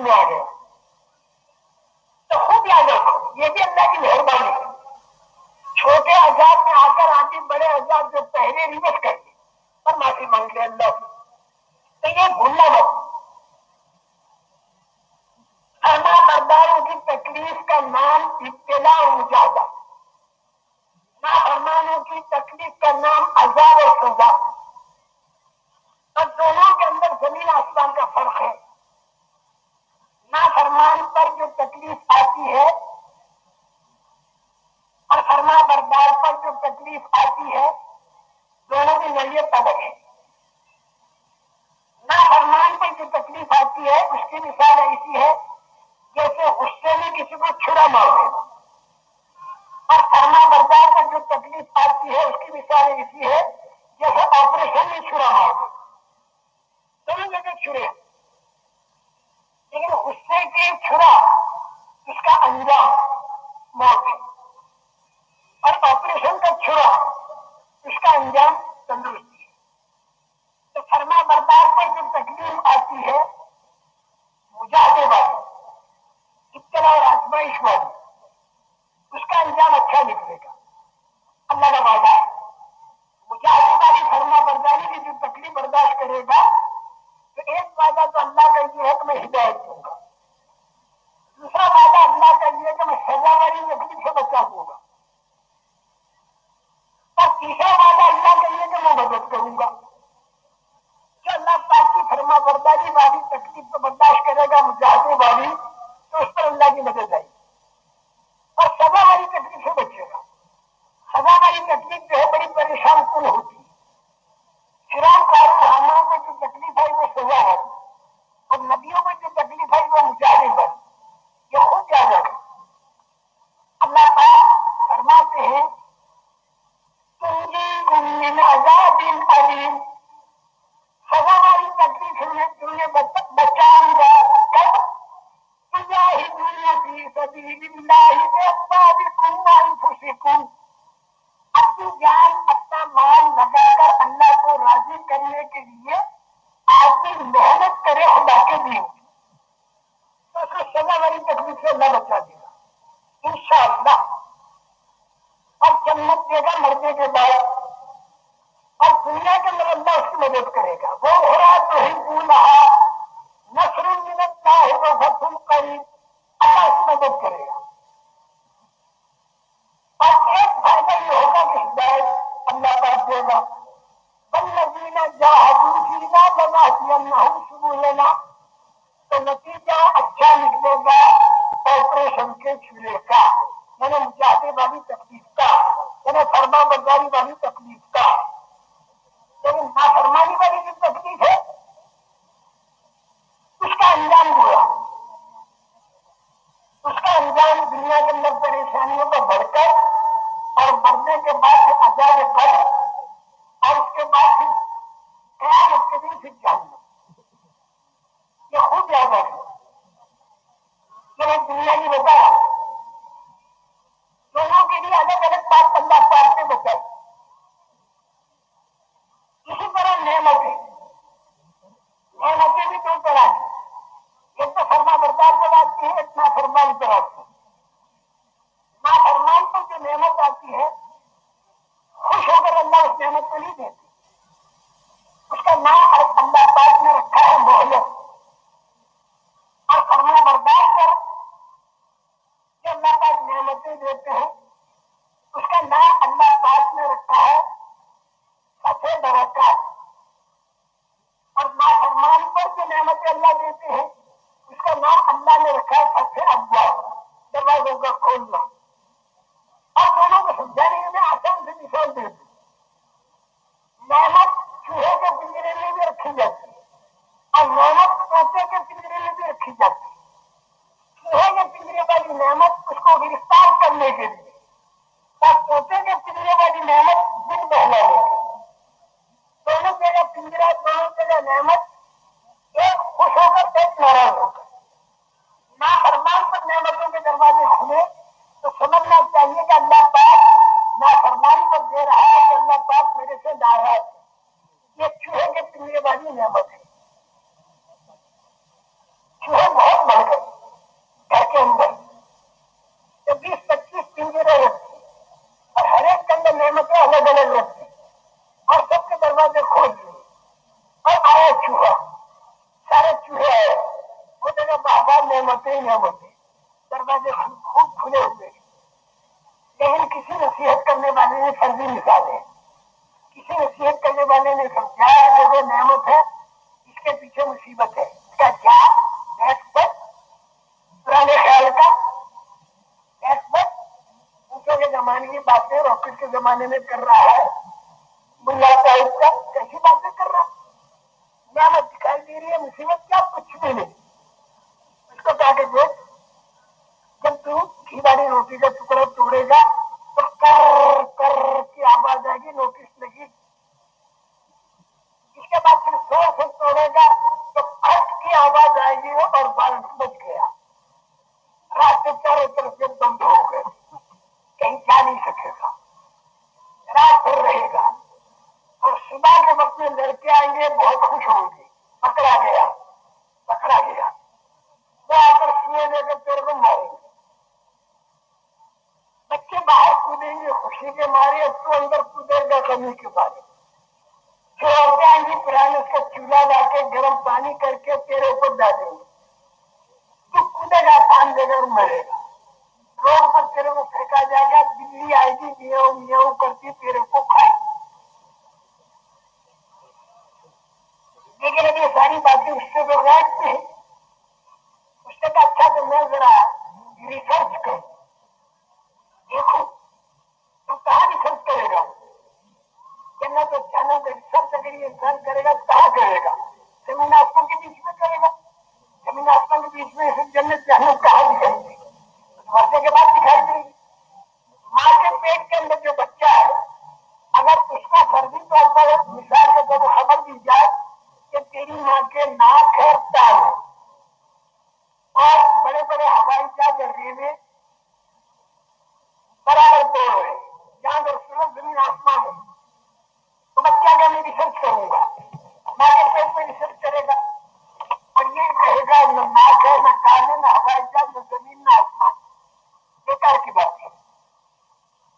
میں آ گیا تو خود یاد رکھو یہ بھی اللہ کی مہربانی ہے۔ چھوٹے عذاب میں آ کر آتی بڑے عذاب جو پہلے ریورس کر دی اور معافی مانگ لے اللہ تو یہ بھولنا مت فرما برداروں کی تکلیف کا نام ابتلا اور مجاہدہ فرمانوں کی تکلیف کا نام عذاب اور سزا۔ اور دونوں کے اندر زمین آسمان کا فرق ہے۔ نہ فرمان پر جو تکلیف آتی ہے اور فرما بردار پر جو تکلیف آتی ہے، دونوں کی نوعیت الگ ہے نہ فرمان پر جو تکلیف آتی ہے، اس کی مثال ایسی ہے، جیسے غصے میں کسی کو چھڑا مار دے۔ اور فرما بردار پر جو تکلیف آتی ہے، اس کی مثال ایسی ہے، جیسے آپریشن میں چھڑا مار دے۔ دونوں جگہ چھڑے۔ لیکن غصے کے چھڑا، اس کا انجام موت ہے۔ اور آپریشن کا چھڑا اس کا انجام تندرستی ہے۔ تو فرما بردار پر جو تکلیف آتی ہے، مجاہدے والی ابتلا اور آزمائش والی اس کا انجام اچھا نکلے گا۔ اللہ کا وعدہ ہے۔ مجاہدے والی فرما برداری کی جو تکلیف برداشت کرے گا، تو ایک وعدہ تو اللہ کا یہ ہے کہ میں ہدایت دوں گا۔ دوسرا وعدہ اللہ کا یہ ہے کہ میں سزا والی تکلیف سے بچا دوں گا۔ اور تیسرا وعدہ اللہ کے لیے کہ میں مدد کروں گا جو اللہ پاک کی فرما برداری والی تکلیف کو برداشت کرے گا مجاہدے والی تو اس پر اللہ کی مدد آئی اور سزا والی تکلیف سے بچے گا سزا والی تکلیف جو ہے بڑی پریشان کن ہوتی ہے شرام کارخانوں کو جو تکلیف آئی وہ سزا ہے اور نبیوں کو جو تکلیف آئی وہ مجاہدے پر یہ خود یاد رکھے اللہ پاک فرماتے ہیں من عذاب علیم سزا والی تکلیف میں تمہیں بچاؤں گا کب تجاہدون فی سبیل اللہ بأموالکم وانفسکم اپنی جان، اپنا مال لگا کر اللہ کو راضی کرنے کے لیے آدمی محنت کرے خدا کے دین تو اس کو سزا والی تکلیف سے اللہ بچا دے گا. انشاءاللہ. اور جنت دے گا مرنے کے بعد اللہ کی مدد کرے گا۔ وہ ہرا تو ہی بولا نسر اللہ و فصل قریب اللہ کی مدد کرے گا۔ اور ایک فائدہ یہ ہوگا کہ ہدایت اللہ پاک دے گا۔ بلزین جاہدو فینا لنہدینہم سبولنا تو نتیجہ اچھا نکلے گا آپریشن کے چولہے کا یعنی مجاہدے والی تکلیف کا، میں نے فرما برداری والی تکلیف کا۔ نافرمانی والی جو تکلیف ہے، اس کا انجام ہوا۔ اس کا انجام دنیا کے اندر پریشانیوں کا بڑھ کر اور بڑھنے کے بعد پھر عذاب قبر اور اس کے بعد پھر قیامت کے دن پھر جاننا یہ خود یاد ہے۔ یہ دنیا کی بتا رہا دونوں کے لیے الگ الگ بات اللہ پاک سے بتائی اسی طرح نعمتیں نعمتیں بھی دو طرح کی ایک تو فرما بردار پر آتی ہے ایک نہ فرمان پر آتی ہے نہ فرمان پر جو نعمت آتی ہے خوش ہو کر اللہ اس نعمت کو نہیں دیتی اس کا نام اللہ پاک نے رکھا ہے محلت اور فرما بردار کر جو اللہ پاک نعمتیں دیتے ہیں اس کا نام اللہ پاک نے رکھا ہے سفید برکات اور نافرمان پر جو نعمتیں اللہ دیتے ہیں۔ اس کا نام اللہ نے رکھا ہے سفید ابا دروازوں کا کھولنا اور دونوں کو سمجھانے میں آسان سے مثال دے دی۔ نعمت چوہے کے پنجرے میں بھی رکھی جاتی ہے۔ اور نعمت طوطے کے پنجرے میں بھی رکھی جاتی ہے۔ چوہے کے پنجرے والی نعمت اس کو گرفتار کرنے کے لیے۔ اور طوطے کے پنجرے والی نعمت دن بہلانے کے دونوں جگہ پنجرا دونوں جگہ نعمت، ایک خوش ہو کر ایک ناراض ہو کر نہ فرمان پر نعمتوں کے دروازے کھلے تو سمجھنا چاہیے کہ اللہ پاک نہ فرمان پر دے رہا ہے کہ اللہ پاک میرے سے ناراض ہے۔ یہ چوہے کے پنجرے والی نعمت ہے۔ چوہے بہت بڑھ گئے، گھر کے اندر۔ تو بیس پچیس پنجرے رکھتے اور ہر ایک کے اندر نعمتیں الگ الگ رکھتی اور سب کے دروازے کھول دیے اور آیا چوہا سارے چوہے آئے وہ جگہ بہبار نعمتیں ہی نعمتیں دروازے خوب کھلے ہوئے لیکن کسی نصیحت کرنے والے نے فرضی نکالے کسی نصیحت کرنے والے نے سمجھایا کہ وہ نعمت ہے، اس کے پیچھے مصیبت ہے۔ اس کا کیا؟ ایکسپرٹ پرانے خیال کا ایکسپرٹ پوچھو کے زمانے کی باتیں راکٹ کے زمانے میں کر رہا ہے۔ ملا صاحب کا کیسی باتیں کر رہا نعمت دکھائی دے رہی ہے، مصیبت کیا؟ کچھ بھی نہیں۔ کو کہا کہ دیکھ جب تو گھی والی روٹی کا ٹکڑا توڑے گا، تو کر کر کی آواز آئے گی نوٹس لگی۔ اس کے بعد پھر زور سے توڑے گا، تو کٹ کی آواز آئے گی اور بال بچ گیا۔ راستے چاروں طرف سے بند ہو گئے، کہیں جا نہیں سکے گا۔ رات بھر رہے گا۔ اور صبح کے وقت میں لڑکے آئیں گے، بہت خوش ہوں گے۔ پکڑا گیا پکڑا گیا۔ وہ آ کر سوئے دے کر تیرے کو ماریں گے بچے باہر کودیں گے، خوشی کے مارے، اب تو اندر کودے گا کمی کے بارے جو عورتیں آئیں گی جی، پرانے اس کا چولہا لا کے گرم پانی کر کے تیرے اوپر ڈالیں گے۔ تو کودے گا کان دے کر مرے گا۔ روڈ پر تیرے کو پھینکا جائے گا بلی آئے گی میاؤ میاؤ کرتی تیرے کو کھائے۔ لیکن اب یہ ساری باتیں اس سے تو غائب تھی اس سے اچھا تو میں ذرا ریسرچ کروں دیکھو تو کہاں ریسرچ کرے گا جنت تو جانا تو ریسرچ اگر یہ انسان کرے گا تو کہاں کرے گا زمین آسمان کے بیچ میں کرے گا زمین آسمان کے بیچ میں جنت جہنم کہاں دکھائیں گے مرنے کے بعد دکھائی دے گی ماں کے پیٹ کے اندر جو بچہ ہے اگر اس کو فرضی طور پر مثال کے طور پر خبر دی جائے کہ تیری ماں کے ناک ہے تال اور بڑے بڑے ہوائی جہاز ریلے برابر توڑ رہے جہاں پر صرف زمین آسمان ہے۔ تو بچہ کا میں ریسرچ کروں گا؟ ماں کے پیٹ میں ریسرچ کرے گا۔ اور یہ کہے گا، نہ ناک ہے، نہ کان ہے، نہ ہوائی جہاز، نہ زمین، نہ آسمان۔ بیکار کی بات ہے۔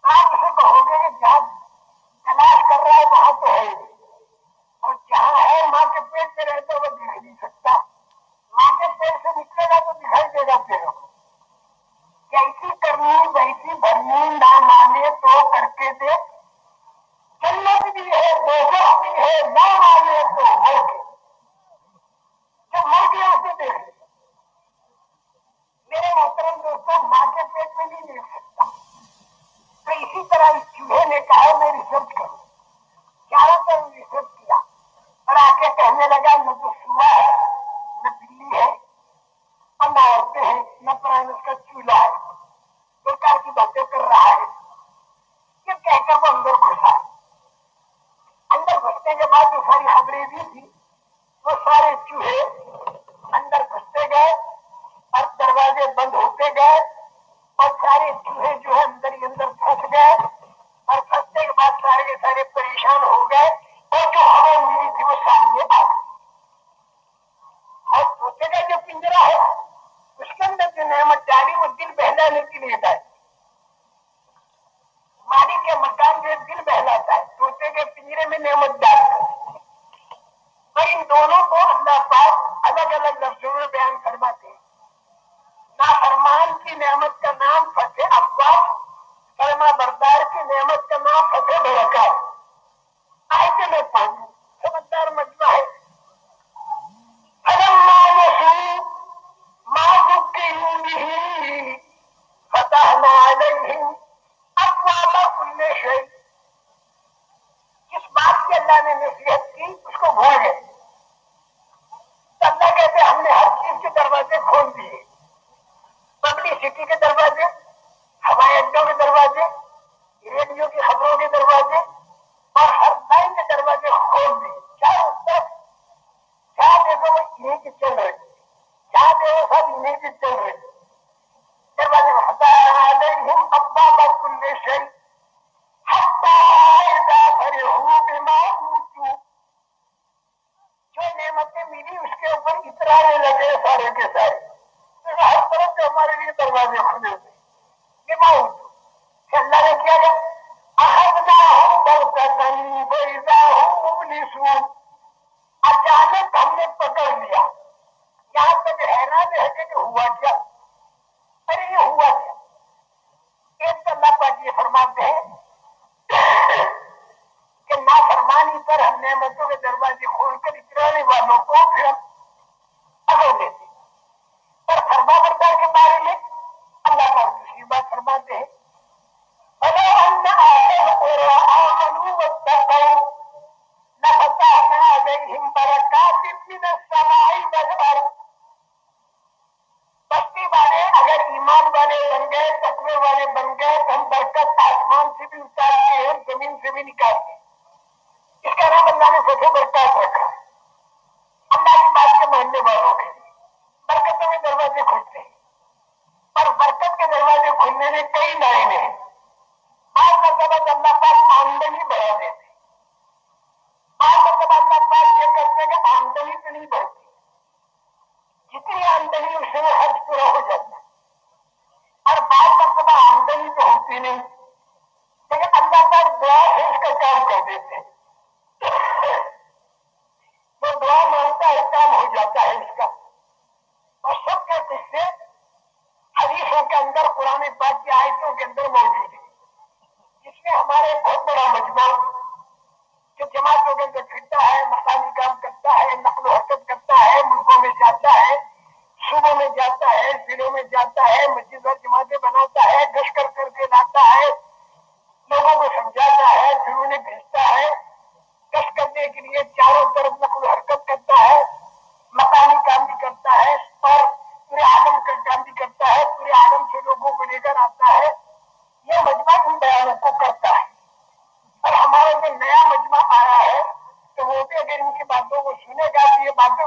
آپ اسے کہو گے کہ جہاں تلاش کر رہا ہے، وہاں تو ہے۔ اور جہاں ہے ماں کے پیٹ میں رہتا وہ دکھ نہیں سکتا۔ جگہ پہ کیسی کرنی کیسی بھرنی نہ مانے تو کر کے دے۔ جنت بھی ہے دوزخ بھی ہے، نہ مانے تو ہو کے۔ جو مر گیا اسے دیکھ۔ لے میرے محترم دوستوں ماں کے پیٹ میں نہیں دیکھ سکتا۔ تو اسی طرح اس چوہے نے کہا، میں ریسرچ کروں۔ گیارہ سال ریسرچ کیا۔ اور آ کے کہنے لگا نہ تو سوا ہے نہ بلی ہے۔ نہ ہیں نہ پرائم کا چولہا ہے کی باتیں کر رہا ہے۔ یہ کہہ کر وہ اندر گھسا اندر گھسنے کے بعد جو ساری خبریں دی تھی، وہ سارے چوہے اندر گھستے گئے اور دروازے بند ہوتے گئے اور سارے چوہے جو ہے اندر ہی اندر پھنس گئے اور پھنسنے کے بعد سارے کے سارے پریشان ہو گئے۔ ادارے بہت بڑا مجموعہ۔ جو جماعتوں کے اندر پھرتا ہے، مقامی کام کرتا ہے، نقل و حرکت کرتا ہے، ملکوں میں جاتا ہے، صوبوں میں جاتا ہے، ضلعوں میں جاتا ہے مسجد اور جماعتیں بناتا ہے گش کر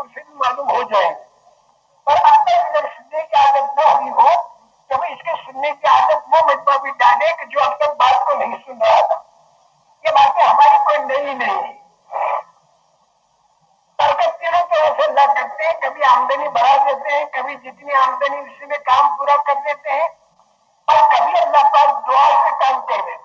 ان سے بھی معلوم ہو جائے۔ گی پر آپ اگر سننے کی عادت نہ ہوئی ہو، تو اس کے سننے کی عادت وہ مجمع بھی ڈالے کہ جو اب تک بات کو نہیں سن رہا تھا۔ یہ باتیں ہماری کوئی نئی نہیں۔ ہے برکت کے لوگ تو اللہ کرتے ہیں، کبھی آمدنی بڑھا دیتے ہیں، کبھی جتنی آمدنی اسی میں کام پورا کر دیتے ہیں۔ اور کبھی اللہ پاک دعا سے کام کر دیتے ہیں۔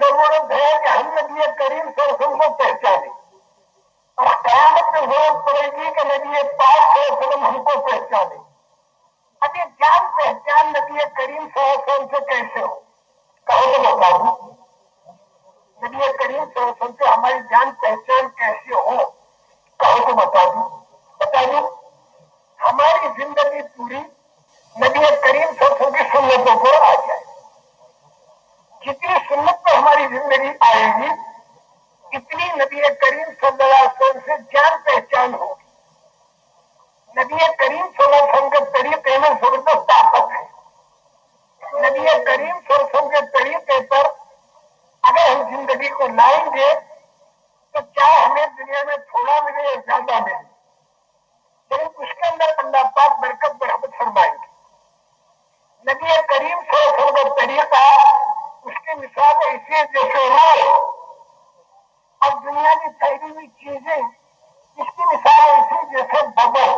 ضرورت ہے کہ ہم نبی کریم وسلم کو پہچانے اور قیامت میں ضرورت پڑے گی کہ نبی پاک وسلم ہم کو پہچانے اب یہ جان پہچان نبی کریم صلی اللہ علیہ وسلم سے کیسے ہو؟ کہو تو نبی کریم صلی اللہ علیہ وسلم سے ہماری جان پہچان کیسے ہو؟ کہو تو بتا دوں بتا دوں ہماری زندگی پوری نبی کریم صلی اللہ علیہ وسلم کی سنتوں پر آ جائے۔ جتنی سنت پہ ہماری زندگی آئے گی، اتنی نبی کریم صلی اللہ علیہ وسلم سے جان پہچان ہوگی۔ نبی کریم صلی اللہ علیہ وسلم کے طریقے میں زبردست طاقت ہے۔ نبی کریم صلی اللہ علیہ وسلم کے طریقے پر اگر ہم زندگی کو لائیں گے، تو چاہے ہمیں دنیا میں تھوڑا ملے یا زیادہ ملے؟ لیکن اس کے اندر اللہ پاک برکت برحمت فرمائیں گے نبی کریم صلی اللہ علیہ وسلم کا طریقہ اس کی مثال ایسی جیسے رو اور دنیا کی پھیلی ہوئی چیزیں اس کی مثال ایسی جیسے ببل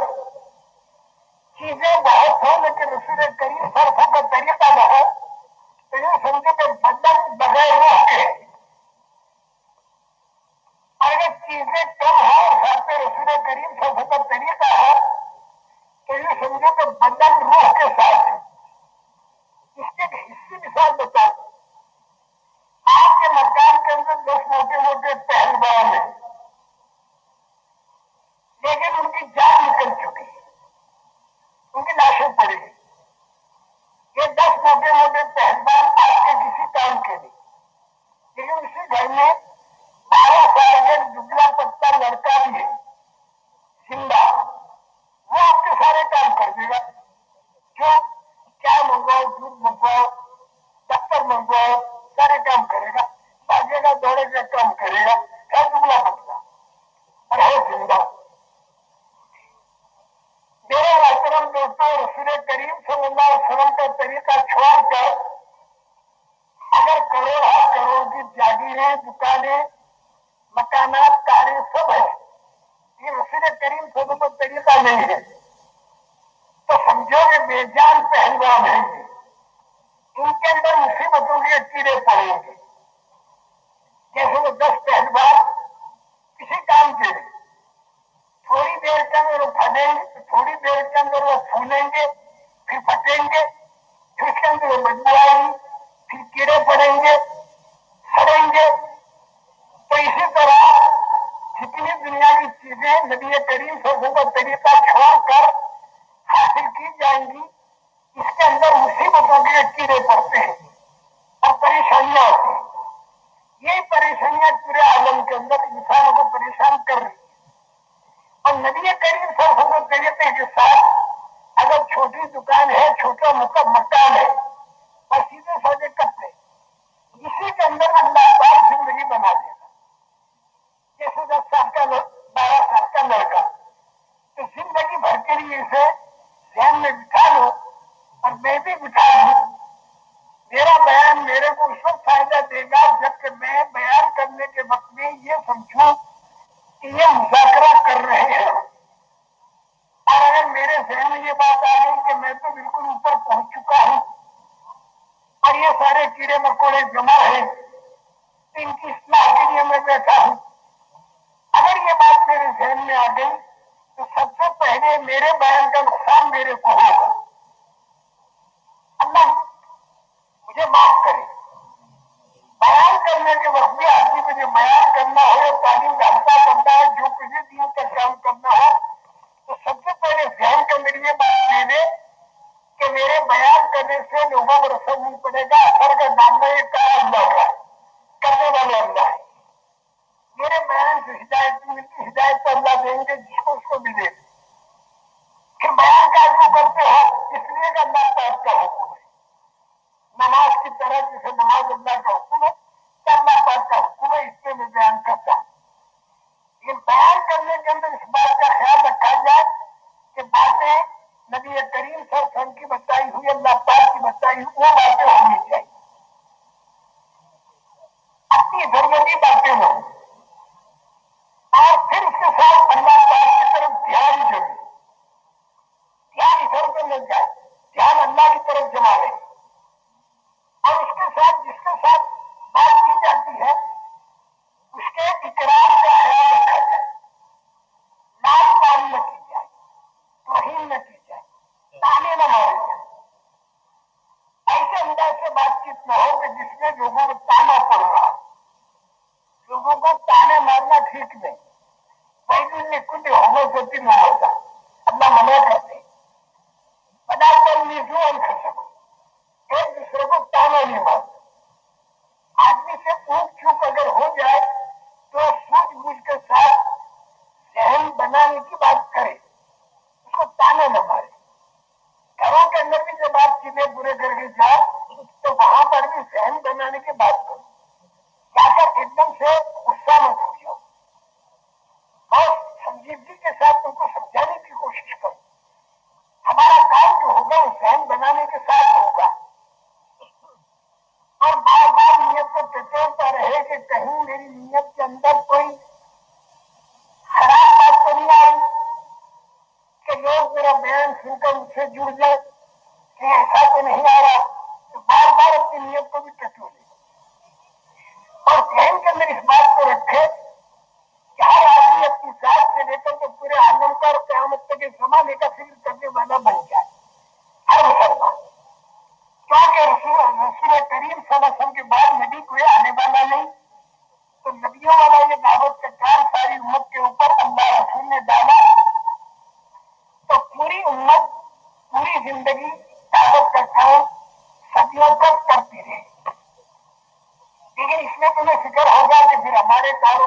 چیزیں بہت ہوں لیکن رسول کریم صرف کا طریقہ بہت تو یہ سمجھو کہ بدن بغیر روح کے اگر چیزیں کم ہو گھر پہ رسول کریم سب کا طریقہ ہے، تو یہ سمجھو کہ بدن روح کے ساتھ ہے۔ اس کے حصے مثال بتا مکان دس موٹے موٹے پہلوان ہیں۔ لیکن ان کی جان نکل چکی ان کی لاشیں پڑی یہ دس موٹے موٹے پہلوان آپ کے کسی کام کے لیے۔ لیکن اسی گھر میں بارہ سال ایک دبلا پتا لڑکا بھی ہے۔ زندہ وہ آپ کے سارے کام کر دے گا۔ جو کیا منگواؤ، دودھ منگواؤ، دفتر منگواؤ، سارے کام کرے گا۔ بھاگے گا دوڑے کا کام کرے گا ہے دبلا پتلا اور ہے زندہ میرے محترم دوستوں رسول کریم صلی اللہ علیہ وسلم کا طریقہ چھوڑ کر اگر کروڑ ہر کروڑ کی جاگیریں دکانیں مکانات کاریں سب ہے یہ رسول کریم صلی اللہ کا طریقہ نہیں ہے تو سمجھو کہ بے جان پہلوان ہیں ان کے اندر مصیبتوں کے کیڑے پڑیں گے جیسے وہ دس پہلوان کسی کام کے تھوڑی دیر کے اندر وہ پھٹیں گے، تھوڑی دیر کے اندر وہ پھولیں گے، پھر پھٹیں گے، پھر اس کے اندر وہ بدبو آئے گی، پھر کیڑے پڑیں گے، سڑیں گے۔ تو اسی طرح جتنی دنیا کی چیزیں نبی کریم سوزوں کا طریقہ چھوڑ کر حاصل کی جائیں گی، اس کے اندر مصیبتوں کے کیڑے پڑتے ہیں اور پریشانیاں ہوتی ہیں۔ پریشانیاں پورے عالم کے اندر انسانوں کو پریشان کر رہی ہیں اور نبی کریم صلی اللہ علیہ وسلم طریقے کے ساتھ اگر چھوٹی دکان ہے، چھوٹا مطلب مکان ہے، اور سیدھے سادے کپڑے اسی کے اندر اللہ پاک زندگی بنا دے گا۔ جیسے دس سال کا بارہ سال کا لڑکا، تو زندگی بھر کے لیے اسے ذہن میں بٹھا لو اور میں بھی بٹھا لوں۔ میرا بیان میرے کو اس وقت فائدہ دے گا جبکہ میں بیان کرنے کے وقت میں یہ سمجھوں کہ یہ مذاکرہ کر رہے ہیں۔ اور اگر میرے ذہن میں یہ بات آ گئی کہ میں تو بالکل اوپر پہنچ چکا ہوں اور یہ سارے کیڑے مکوڑے جمع ہیں، ان کی اصلاح کے لیے میں بیٹھا ہوں۔ اگر یہ بات میرے ذہن میں آ گئی تو سب سے پہلے میرے بیان کا نقصان میرے کو ہوگا اللہ مجھے معاف کرے بیان کرنے کے وقت بھی آدمی کو جو بیان کرنا ہو یا تعلیم کا ہلکا کرنا ہے، جو کسی دن کا کام کرنا ہو، تو سب سے پہلے ذہن کے اندر یہ بات لے دے کہ میرے بیان کرنے سے لوگوں کو رسم نہیں پڑے گا، اثر کا ڈالنا یہ کا اللہ کا کرنے والے اللہ ہے۔ میرے بیان سے ہدایت ملتی، ہدایت تو اللہ دیں گے، جس کو اس کو بھی دے پھر بیان کا جو کرتے ہو، اس لیے کہ اللہ پاک کا حکم ہے۔ نماز کی طرح جسے نماز اللہ کا حکم ہے اللہ پاک کا حکم ہے، اس سے میں بیان کرتا ہوں۔ لیکن بیان کرنے کے اندر اس بات کا خیال رکھا جائے کہ باتیں نبی کریم صلی اللہ علیہ وسلم کی بتائی ہوئی، اللہ پاک کی بتائی ہوئی، وہ باتیں ہونی چاہیے۔ کہ کہیں میری نیت کے اندر کوئی خراب بات تو نہیں آئی کہ لوگ میرا بیان سن کر ان سے جڑ جائے سارے کام